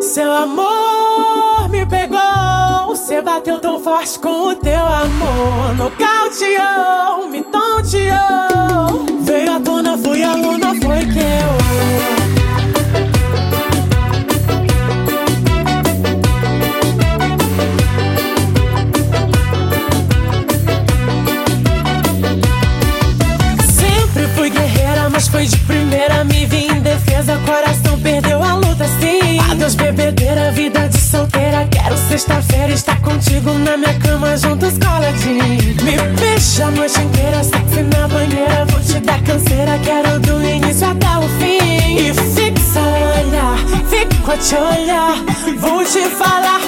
Seu amor me pegou. Você bateu tão forte com o teu amor. Nocauteou, me tonteou. Foi de primeira. Me vi em defesa, coração perdeu a luta, sim. Adeus, bebedeira, vida de solteira. Quero sexta-feira estar contigo na minha cama, juntos coladinho. Me beija a noite inteira, sexy na banheira. Vou te dar canseira, quero do início até o fim. E fixa o olhar, fico a te olhar. Vou te falar,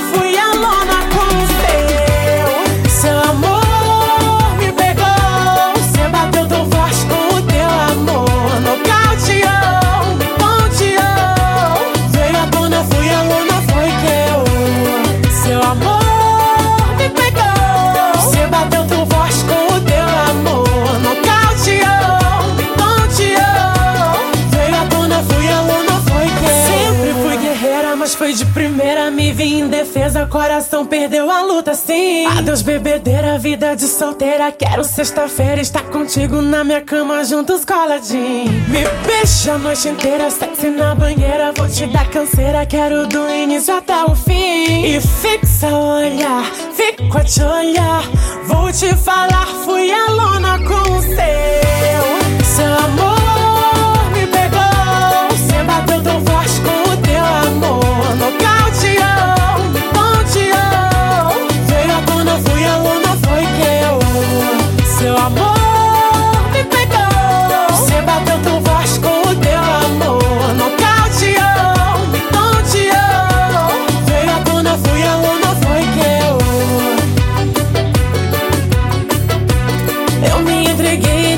mas foi de primeira. Me vi em defesa, coração perdeu a luta, sim. Adeus, bebedeira, vida de solteira. Quero sexta-feira estar contigo na minha cama, juntos coladinho. Me beija a noite inteira, sexy na banheira. Vou te dar canseira, quero do início até o fim. E fixa o olhar, fico a te olhar. Vou te falar, Eu me entreguei.